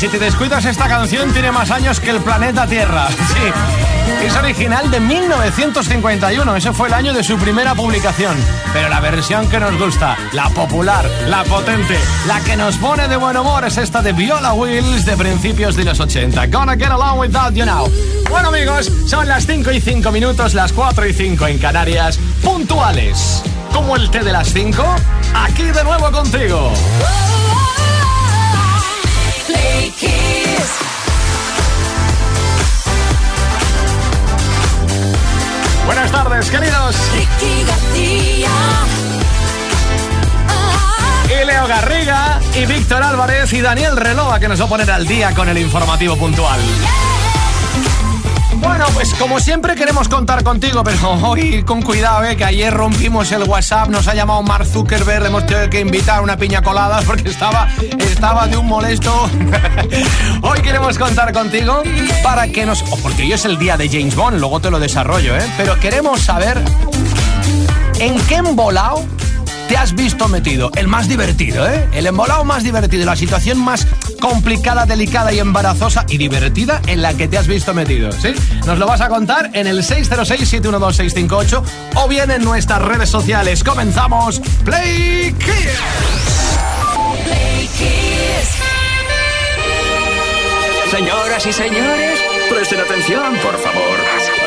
Si te descuidas esta canción tiene más años que el planeta Tierra. Sí. Es original de 1951, ese fue el año de su primera publicación. Pero la versión que nos gusta, la popular, la potente, la que nos pone de buen humor es esta de Viola Wills de principios de los 80. Gonna get along without you now. Bueno amigos, son las 5 y 5 minutos, las 4 y 5 en Canarias, puntuales. Como el té de las 5, aquí de nuevo contigo. Buenas tardes, queridos. Ricky García. Y Leo Garriga, y Víctor Álvarez, y Daniel Relova, que nos va a poner al día con el informativo puntual. Bueno, pues como siempre queremos contar contigo, pero hoy con cuidado, ¿eh? que ayer rompimos el WhatsApp, nos ha llamado Mark Zuckerberg, hemos tenido que invitar una piña colada porque estaba, estaba de un molesto. hoy queremos contar contigo para que nos... o porque hoy es el día de James Bond, luego te lo desarrollo, ¿eh? Pero queremos saber en qué embolado te has visto metido? El más divertido, ¿eh? El embolado más divertido, la situación más complicada, delicada y embarazosa y divertida en la que te has visto metido, ¿sí? Nos lo vas a contar en el 606-712-658 o bien en nuestras redes sociales. Comenzamos Play Kids. Play Kiss. Señoras y señores, presten atención, por favor.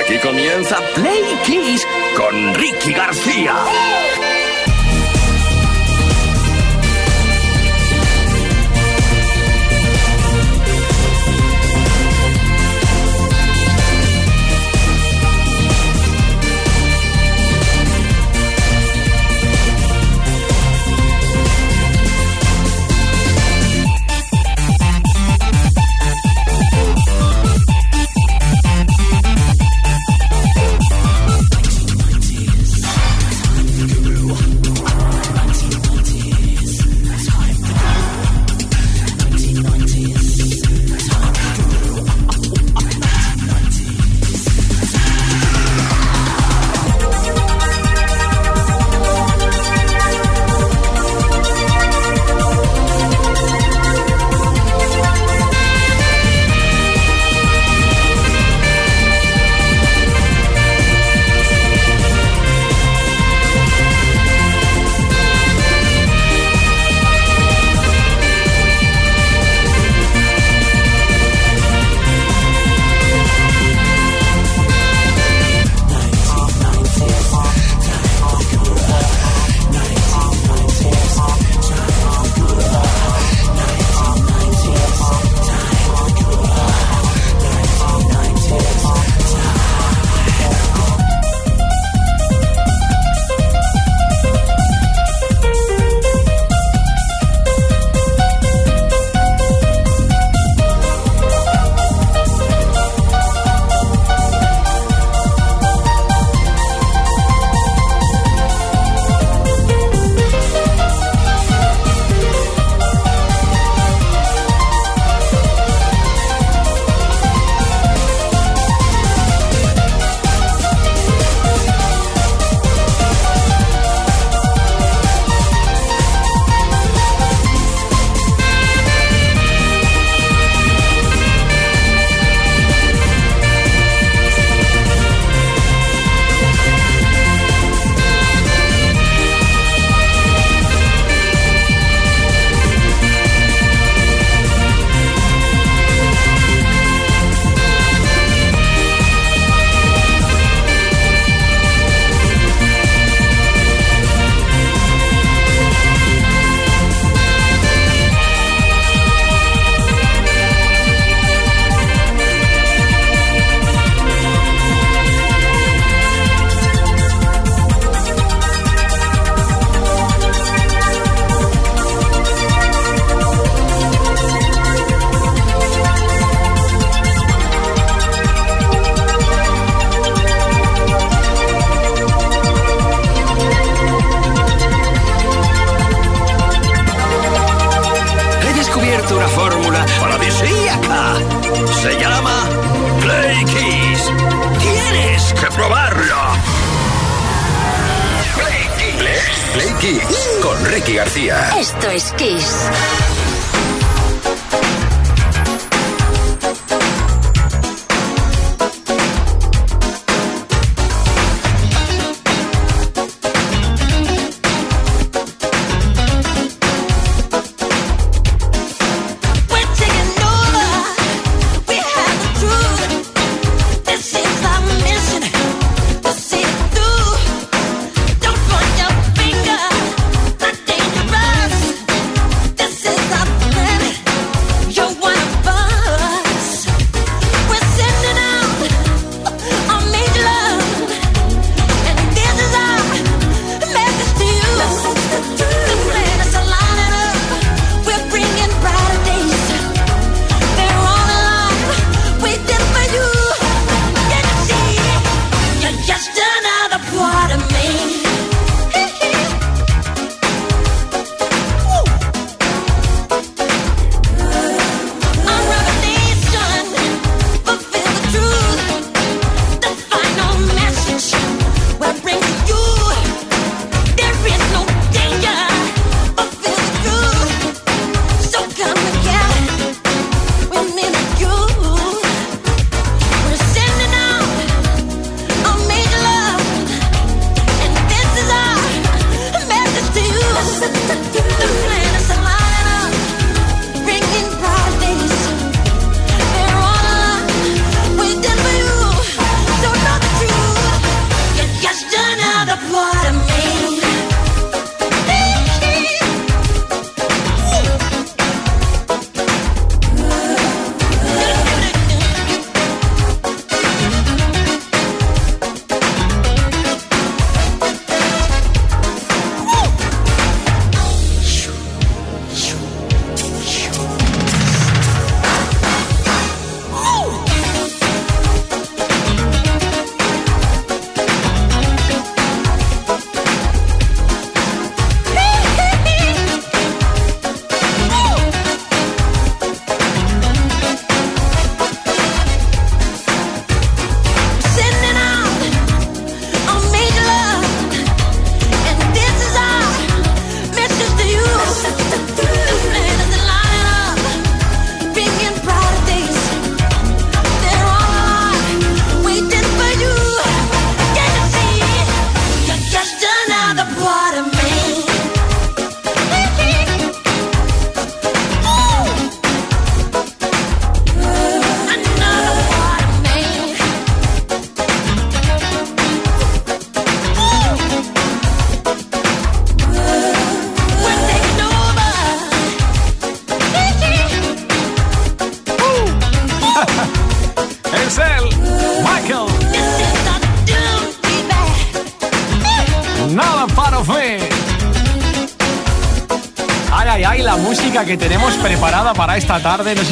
Aquí comienza Play Kiss con Ricky García. Play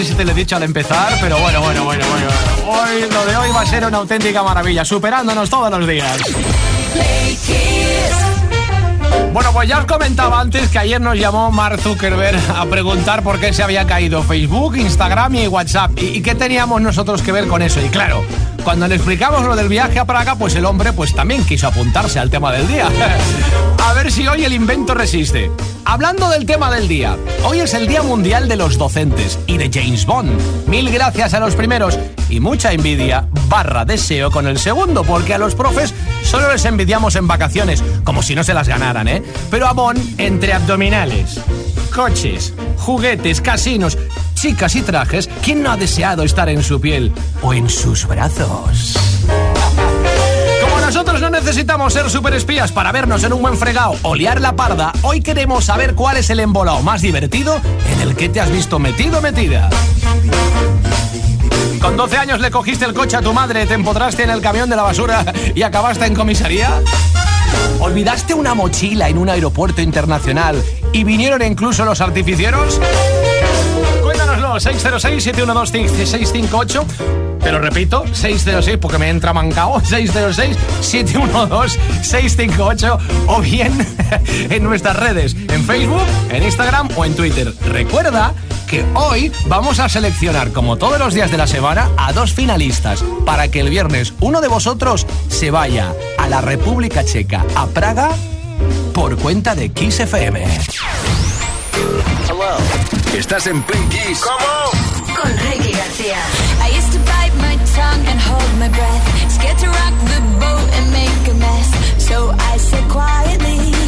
si te lo he dicho al empezar, pero bueno, bueno, bueno, bueno. Hoy, lo de hoy va a ser una auténtica maravilla, superándonos todos los días. Bueno, pues ya os comentaba antes que ayer nos llamó Mark Zuckerberg a preguntar por qué se había caído Facebook, Instagram y WhatsApp. ¿Y, y qué teníamos nosotros que ver con eso? Y claro, cuando le explicamos lo del viaje a Praga, pues el hombre pues también quiso apuntarse al tema del día. a ver si hoy el invento resiste. Hablando del tema del día, hoy es el Día Mundial de los Docentes y de James Bond. Mil gracias a los primeros y mucha envidia barra deseo con el segundo, porque a los profes solo les envidiamos en vacaciones, como si no se las ganaran, ¿eh? Pero a Bond, entre abdominales, coches, juguetes, casinos, chicas y trajes, ¿quién no ha deseado estar en su piel o en sus brazos? Como nosotros no necesitamos ser superespías para vernos en un buen fregado o liar la parda, hoy queremos saber cuál es el embolado más divertido en el que te has visto metido metida. ¿Con 12 años le cogiste el coche a tu madre, te empotraste en el camión de la basura y acabaste en comisaría? ¿Olvidaste una mochila en un aeropuerto internacional y vinieron incluso los artificieros? Cuéntanoslo, 606-712-658. Te lo repito, 606 porque me entra mancao, 606-712-658 o bien en nuestras redes, en Facebook, en Instagram o en Twitter. Recuerda que hoy vamos a seleccionar, como todos los días de la semana, a dos finalistas para que el viernes uno de vosotros se vaya a la República Checa, a Praga, por por cuenta de Kiss FM. Estás en Play Kiss. Con Ricky García. I used to bite my tongue and hold my breath. Scared to rock the boat and make a mess. So I said quietly,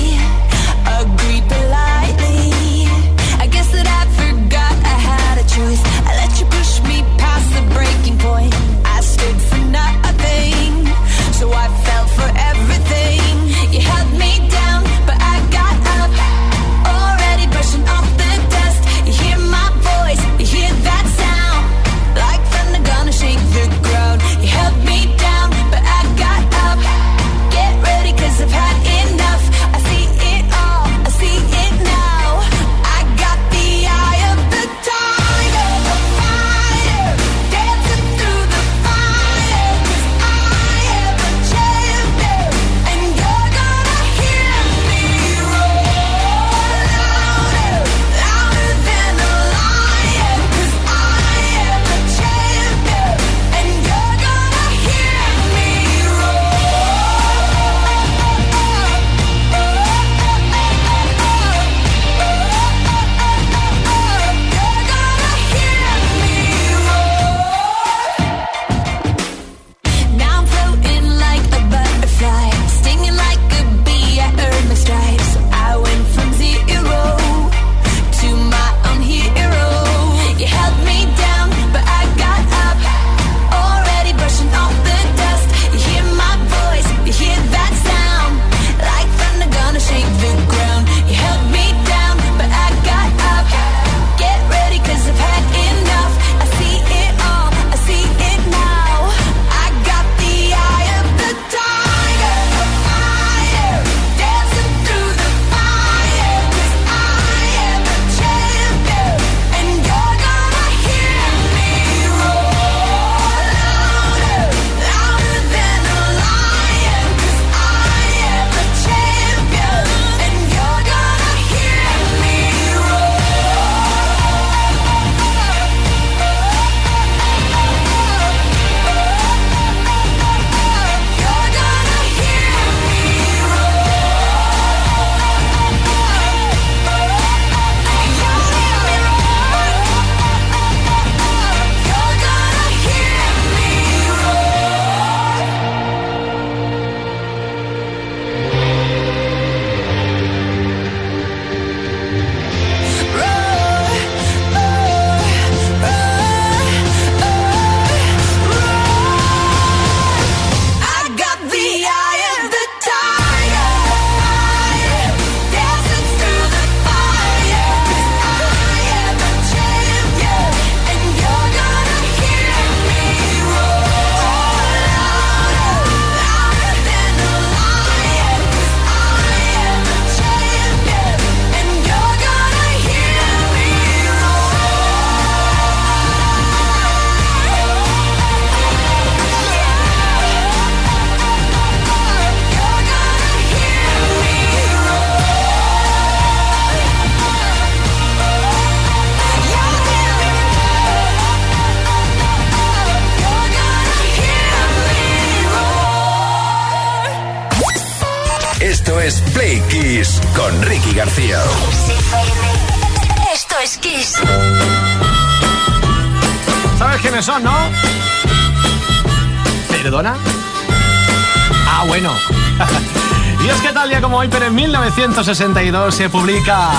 1962 se publica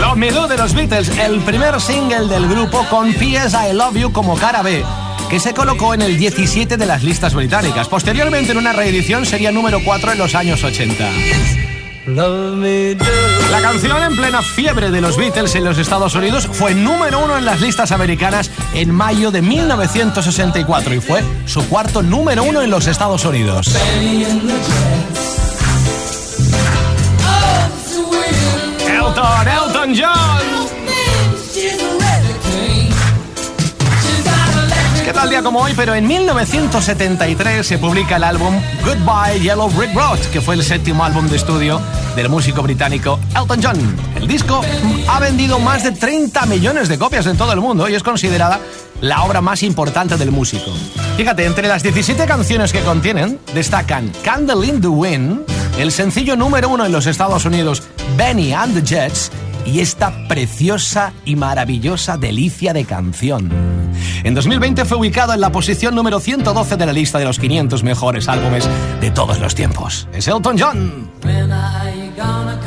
Love Me Do de los Beatles, el primer single del grupo con P.S. I Love You como cara B, que se colocó en el 17 de las listas británicas. Posteriormente, en una reedición, sería número 4 en los años 80. La canción en plena fiebre de los Beatles en los Estados Unidos fue número uno en las listas americanas en mayo de 1964 y fue su cuarto número uno en los Estados Unidos. Elton, Elton John. ¿Qué tal día como hoy? Pero en 1973 se publica el álbum Goodbye Yellow Brick Road, que fue el séptimo álbum de estudio del músico británico Elton John. El disco ha vendido más de 30 millones de copias en todo el mundo y es considerada la obra más importante del músico. Fíjate, entre las 17 canciones que contienen, destacan Candle in the Wind, el sencillo número uno en los Estados Unidos, Benny and the Jets, y esta preciosa y maravillosa delicia de canción. En 2020 fue ubicado en la posición número 112 de la lista de los 500 mejores álbumes de todos los tiempos. Es Elton John. young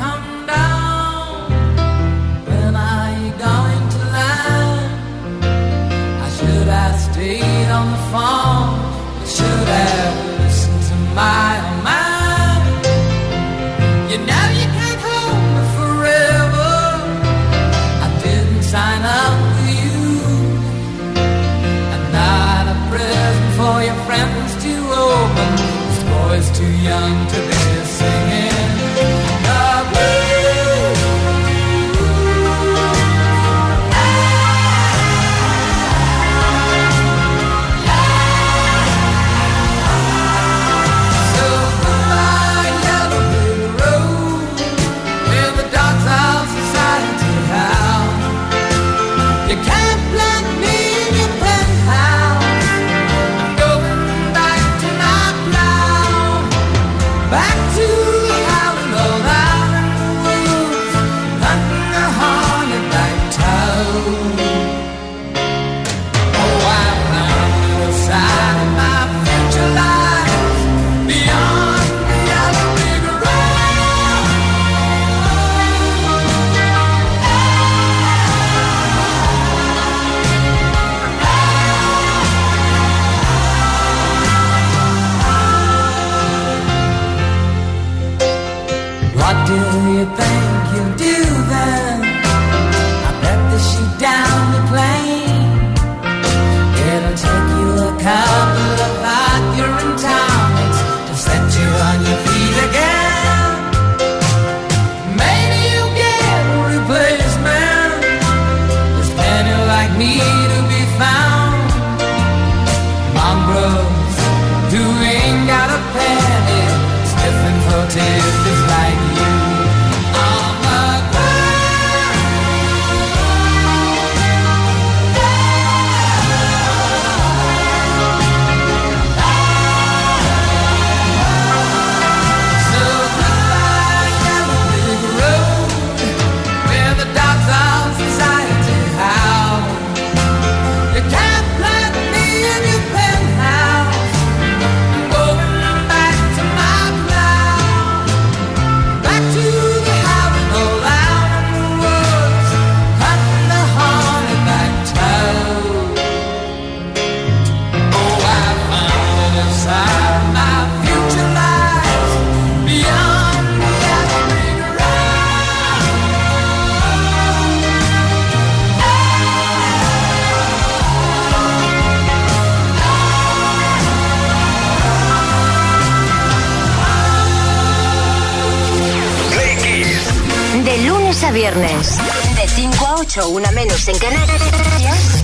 una menos en Canarias.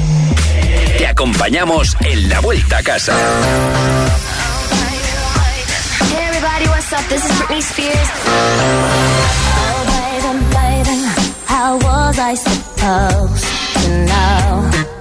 Te acompañamos en la vuelta a casa. Hey everybody, what's up? This is Britney Spears. Oh, baby, baby, how was I supposed to know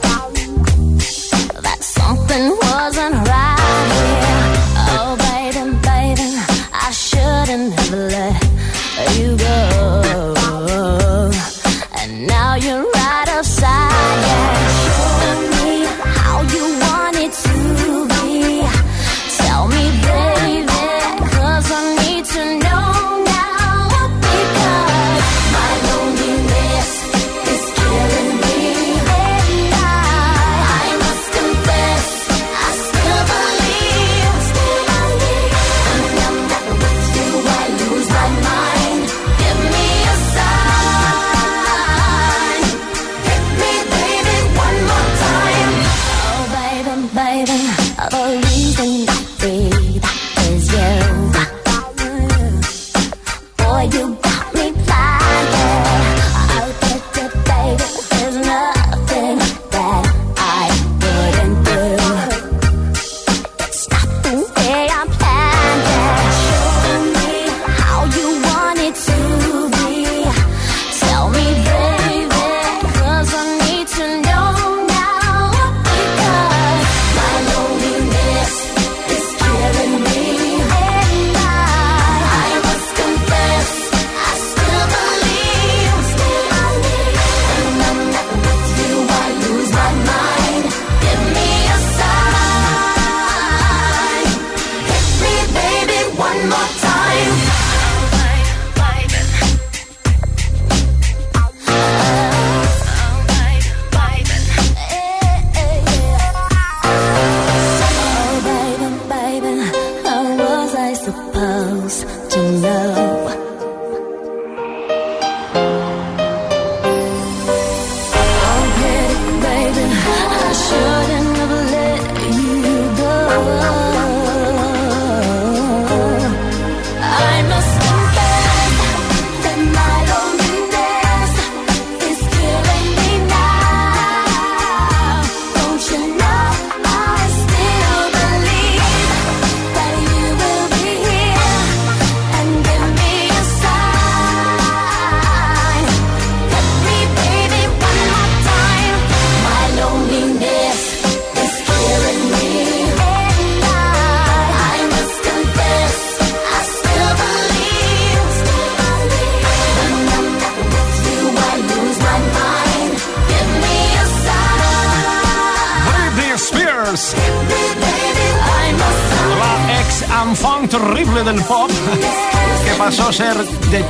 terrible del pop que pasó a ser de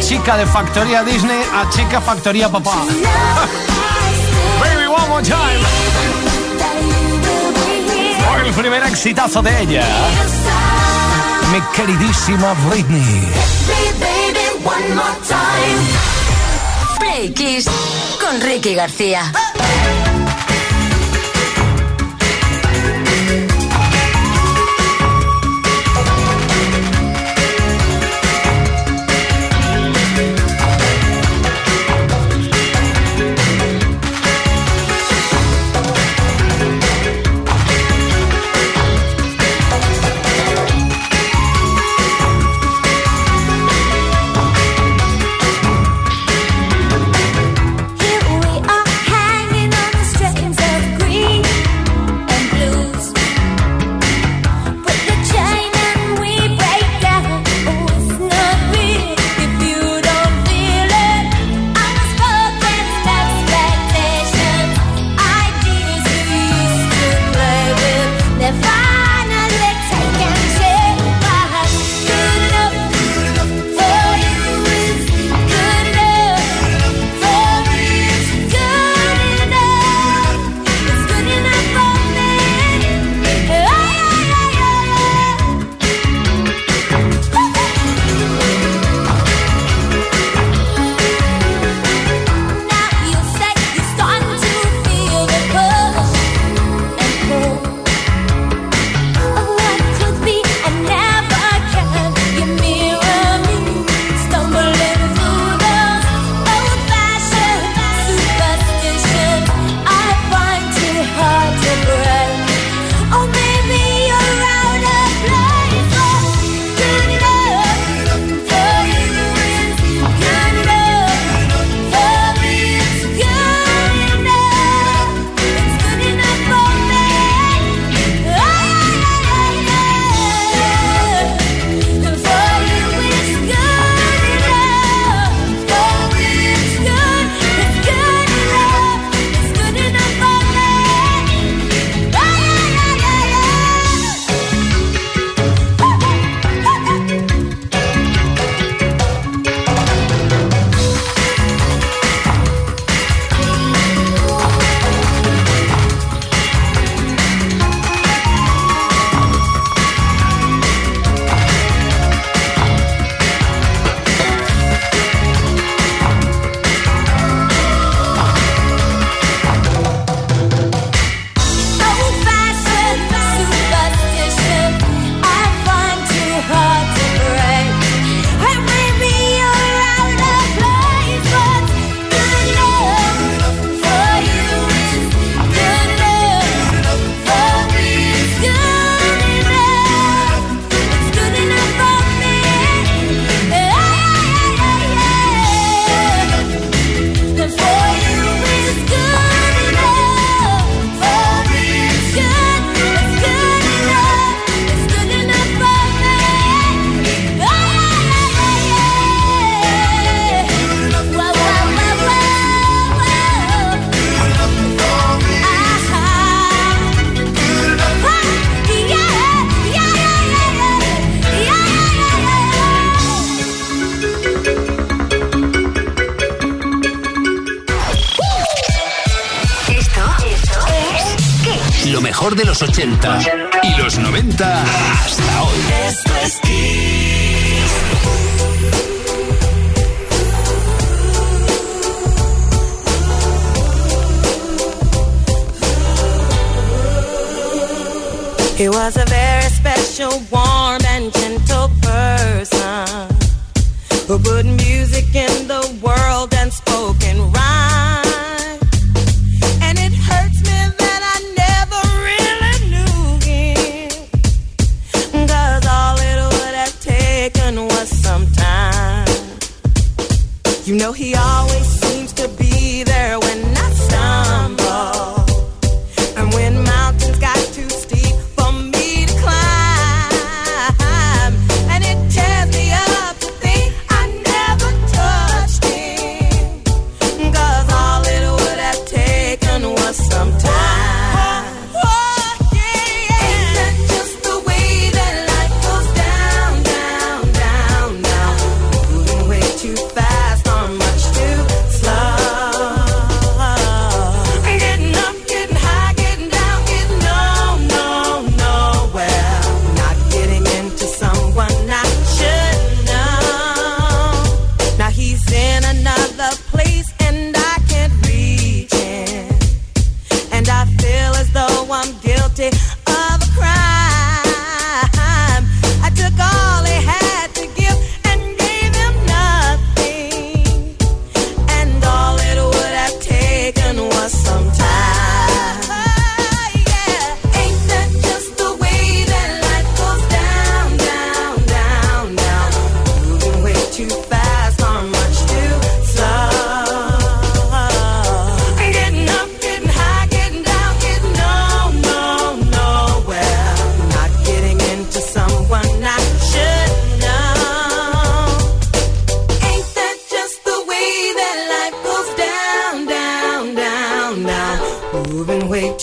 chica de factoría Disney a chica factoría papá. Baby One More Time. Fue el primer exitazo de ella. Mi queridísima Britney. Play Kiss con Ricky García.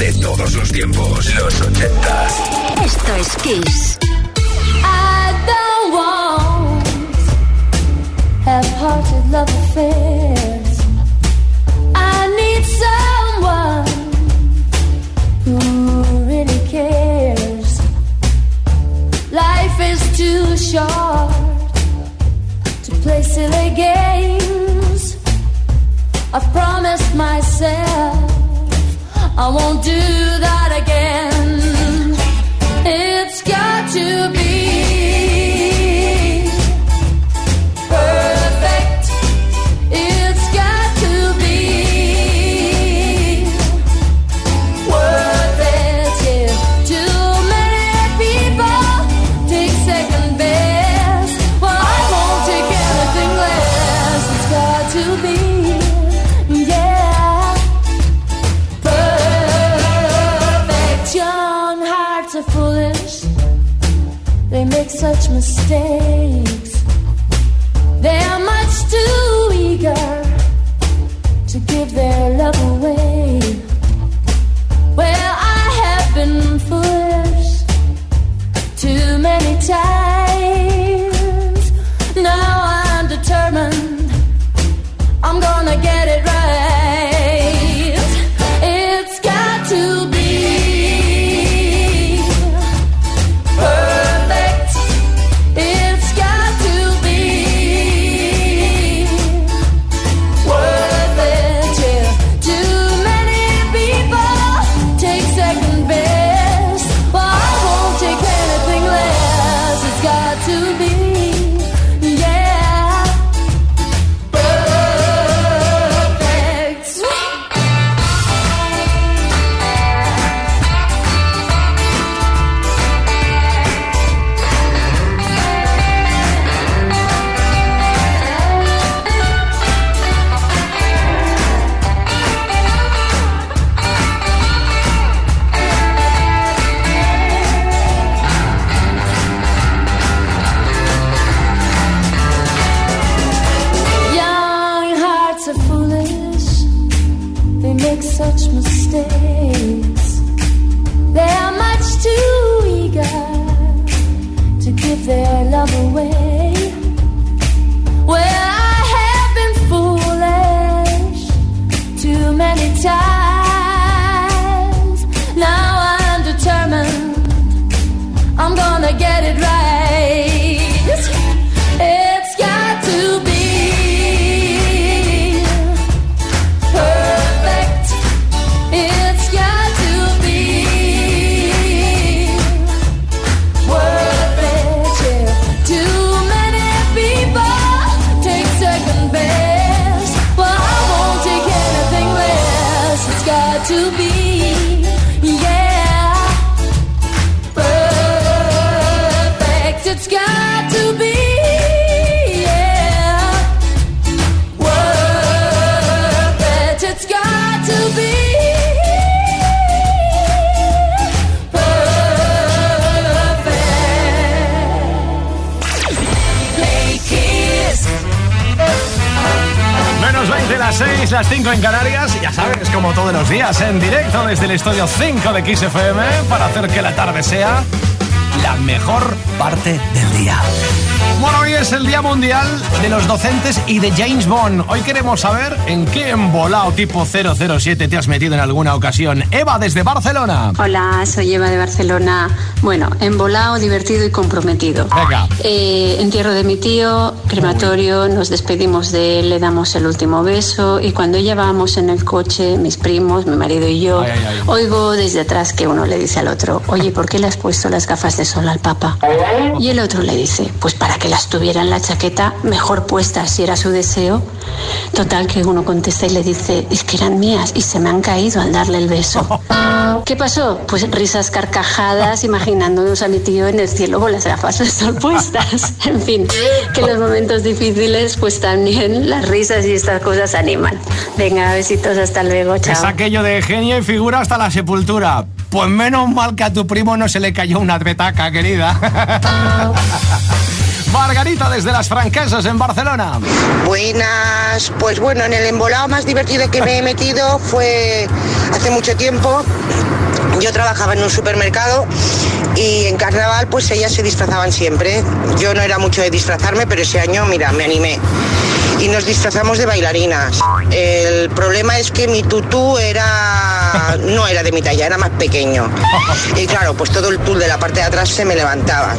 de todos los tiempos, los 80. Esto es Kiss. I don't want half-hearted love affairs. I need someone who really cares. Life is too short to play silly games. I've promised myself. I won't do that again. It's got to be. 6, las 5 en Canarias. Ya sabes, como todos los días, en directo desde el estudio 5 de XFM para hacer que la tarde sea la mejor parte del día. Bueno, hoy es el Día Mundial de los Docentes y de James Bond. Hoy queremos saber en qué embolado tipo 007 te has metido en alguna ocasión. Eva, desde Barcelona. Hola, soy Eva de Barcelona. Bueno, embolado, divertido y comprometido. Venga. Eh, entierro de mi tío, crematorio, nos despedimos de él, le damos el último beso y cuando ya vamos en el coche, mis primos, mi marido y yo, Ay, ay, ay. oigo desde atrás que uno le dice al otro, oye, ¿por qué le has puesto las gafas de sol al papa? Y el otro le dice, pues para que las tuviera en la chaqueta mejor puestas si era su deseo. Total que uno contesta y le dice, es que eran mías y se me han caído al darle el beso. ¿Qué pasó? Pues risas carcajadas imaginándonos a mi tío en el cielo con las gafas de sol puestas. En fin, que los momentos difíciles pues también las risas y estas cosas animan. Venga, besitos, hasta luego, chao. Es aquello de genio y figura hasta la sepultura. Pues menos mal que a tu primo no se le cayó una petaca, querida. Margarita desde las Franquesas en Barcelona. Buenas, pues bueno, en el embolado más divertido que me he metido fue hace mucho tiempo. Yo trabajaba en un supermercado y en carnaval pues ellas se disfrazaban siempre. Yo no era mucho de disfrazarme, pero ese año, mira, me animé. Y nos disfrazamos de bailarinas. El problema es que mi tutú era no era de mi talla, era más pequeño. Y claro, pues todo el tul de la parte de atrás se me levantaba.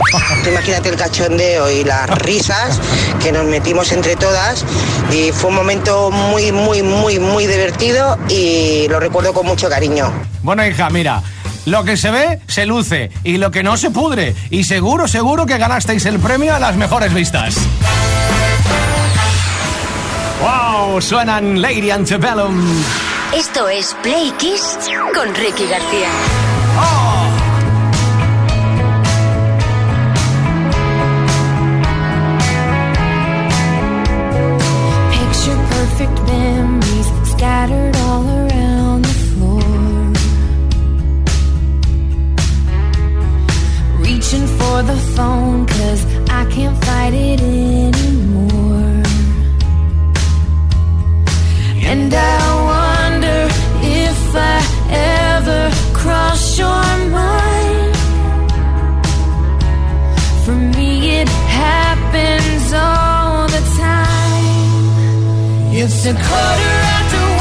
Imagínate el cachondeo y las risas que nos metimos entre todas y fue un momento muy, muy, muy, muy divertido y lo recuerdo con mucho cariño. Bueno, hija, mira. Lo que se ve, se luce. Y lo que no se pudre. Y seguro, seguro que ganasteis el premio a las mejores vistas. ¡Wow! Suenan Lady Antebellum. Esto es Play Kiss con Ricky García. Picture perfect memories scattered all around the floor. Reaching for the phone, cause I can't fight it anymore. And I wonder if I ever cross your mind. For me, it happens all the time. It's a quarter after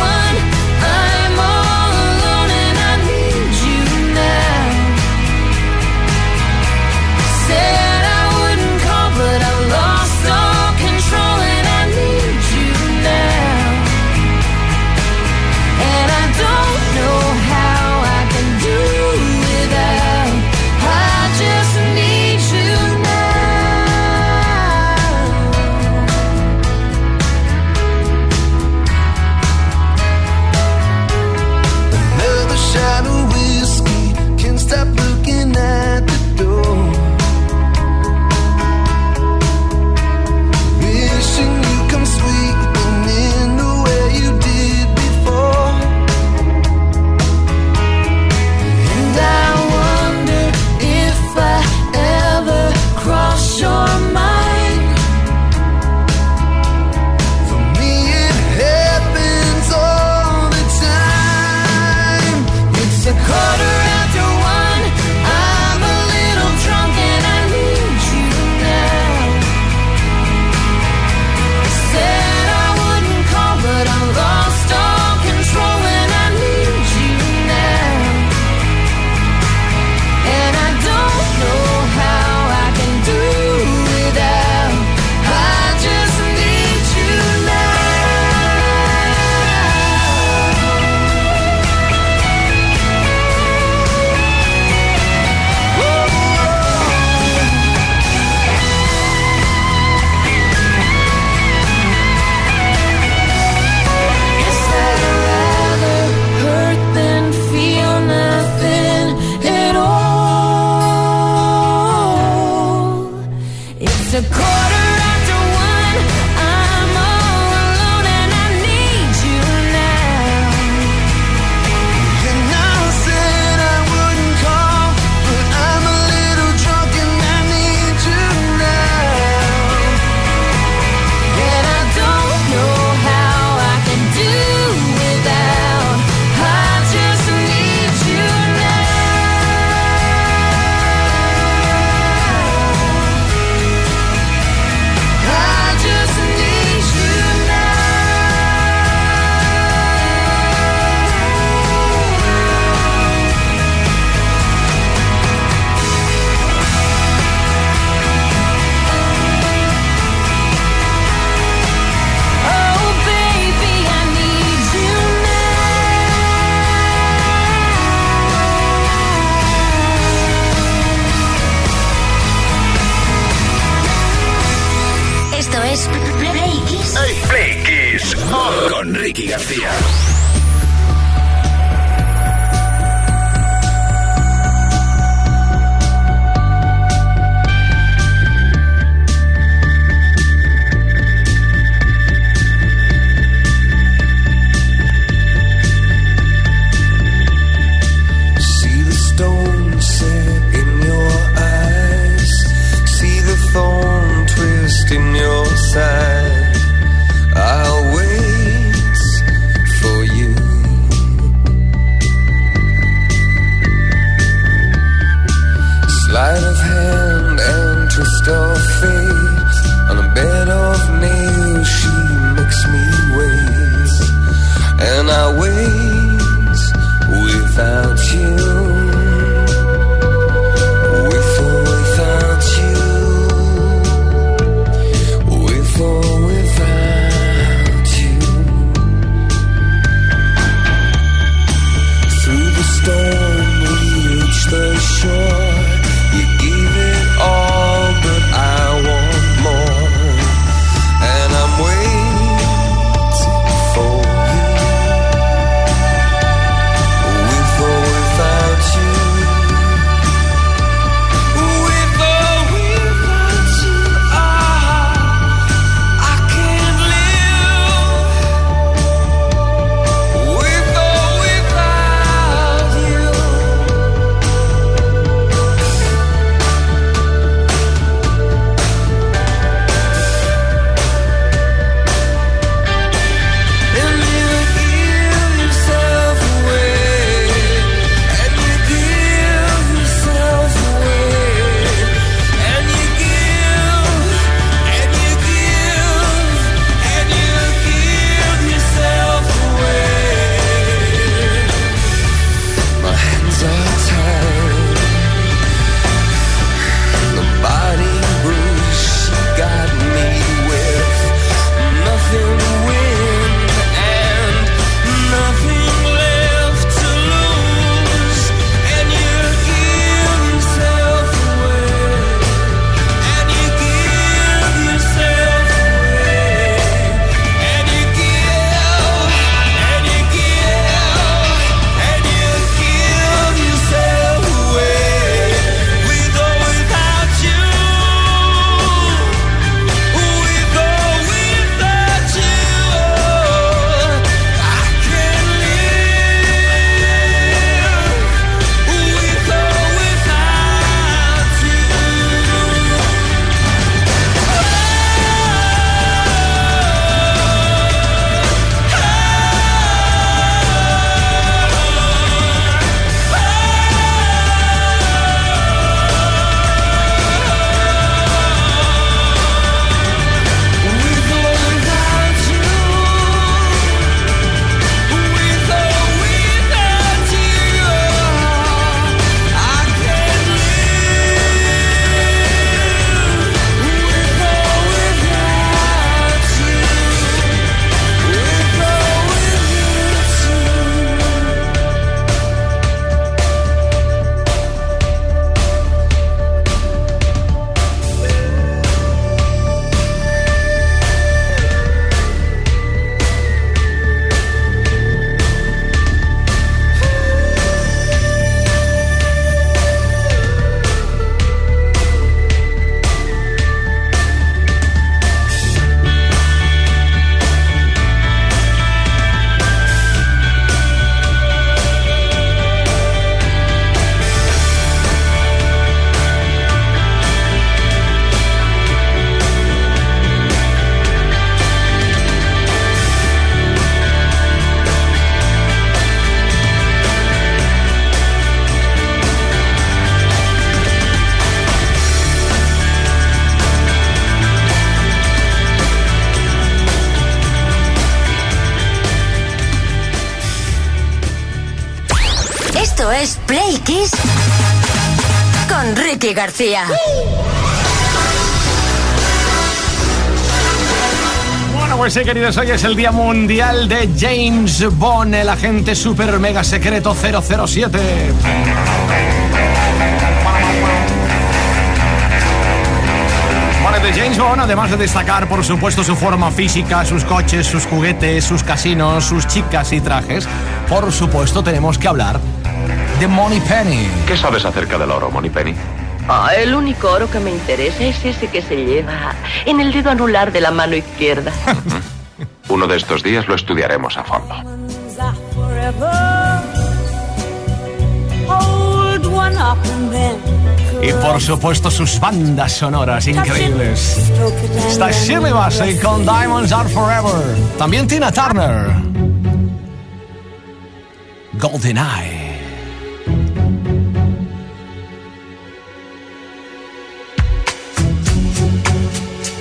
García. Bueno, pues sí, queridos, hoy es el Día Mundial de James Bond, el agente super mega secreto 007. de James Bond, además de destacar, por supuesto, su forma física, sus coches, sus juguetes, sus casinos, sus chicas y trajes, por supuesto, tenemos que hablar de Money Penny. ¿Qué sabes acerca del oro, Money Penny? Ah, el único oro que me interesa es ese que se lleva en el dedo anular de la mano izquierda. Uno de estos días lo estudiaremos a fondo. Y por supuesto, sus bandas sonoras increíbles. Está Shirley Bassey con Diamonds Are Forever. También Tina Turner. GoldenEye.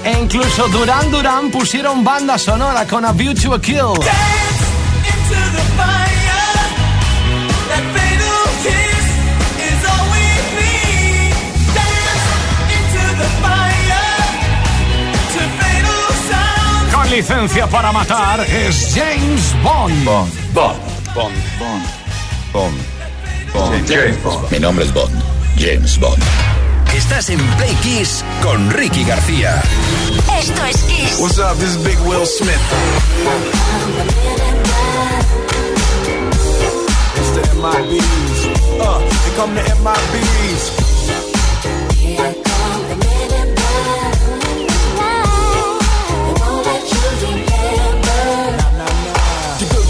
E incluso Duran Duran pusieron banda sonora con A View to a Kill. Con licencia para matar es James Bond. Bond. Bond. Bond. Bond. Bond. Bond. James Bond. Mi nombre es Bond. James Bond. Estás en Play Kiss con Ricky García. Esto es Kiss. What's up? This is Big Will Smith. It's the MIBs. Uh, they come the MIBs.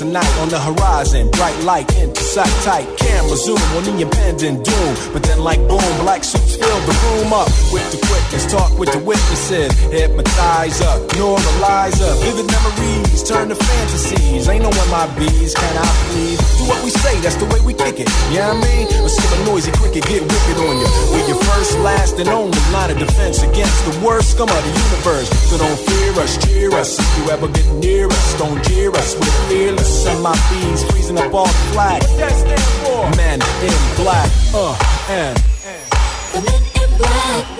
Of night on the horizon, bright light into sight tight. Camera zoom on the impending doom. But then, like boom, black suits fill the room up with the quickness. Talk with the witnesses, hypnotize up, normalize up. Vivid memories turn to fantasies. Ain't no one my bees, can I please? Do what we say, that's the way we kick it. You know I mean? Or skip a noisy cricket, get wicked on you. We're your first, last, and only line of defense against the worst scum of the universe. So don't fear us, cheer us. If you ever get near us, don't jeer us. We're fearless. MIBs freezing up all the flag. What that stand for? Men in black. Uh, and. The men in black.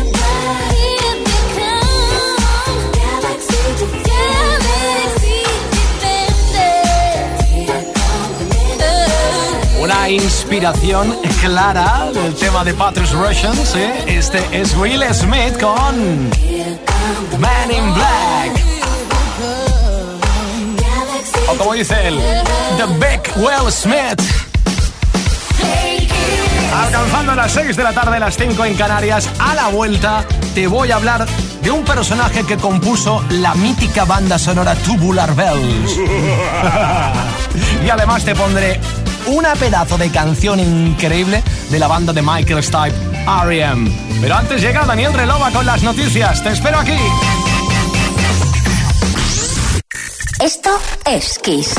Una inspiración clara del tema de Patrice Russians. ¿eh? Este es Will Smith con Man in Black. O como dice él, The Big Will Smith. Alcanzando las 6 de la tarde, las 5 en Canarias, a la vuelta te voy a hablar de un personaje que compuso la mítica banda sonora Tubular Bells. y además te pondré una pedazo de canción increíble de la banda de Michael Stipe, R.E.M. Pero antes llega Daniel Relova con las noticias. Te espero aquí. Esto es Kiss.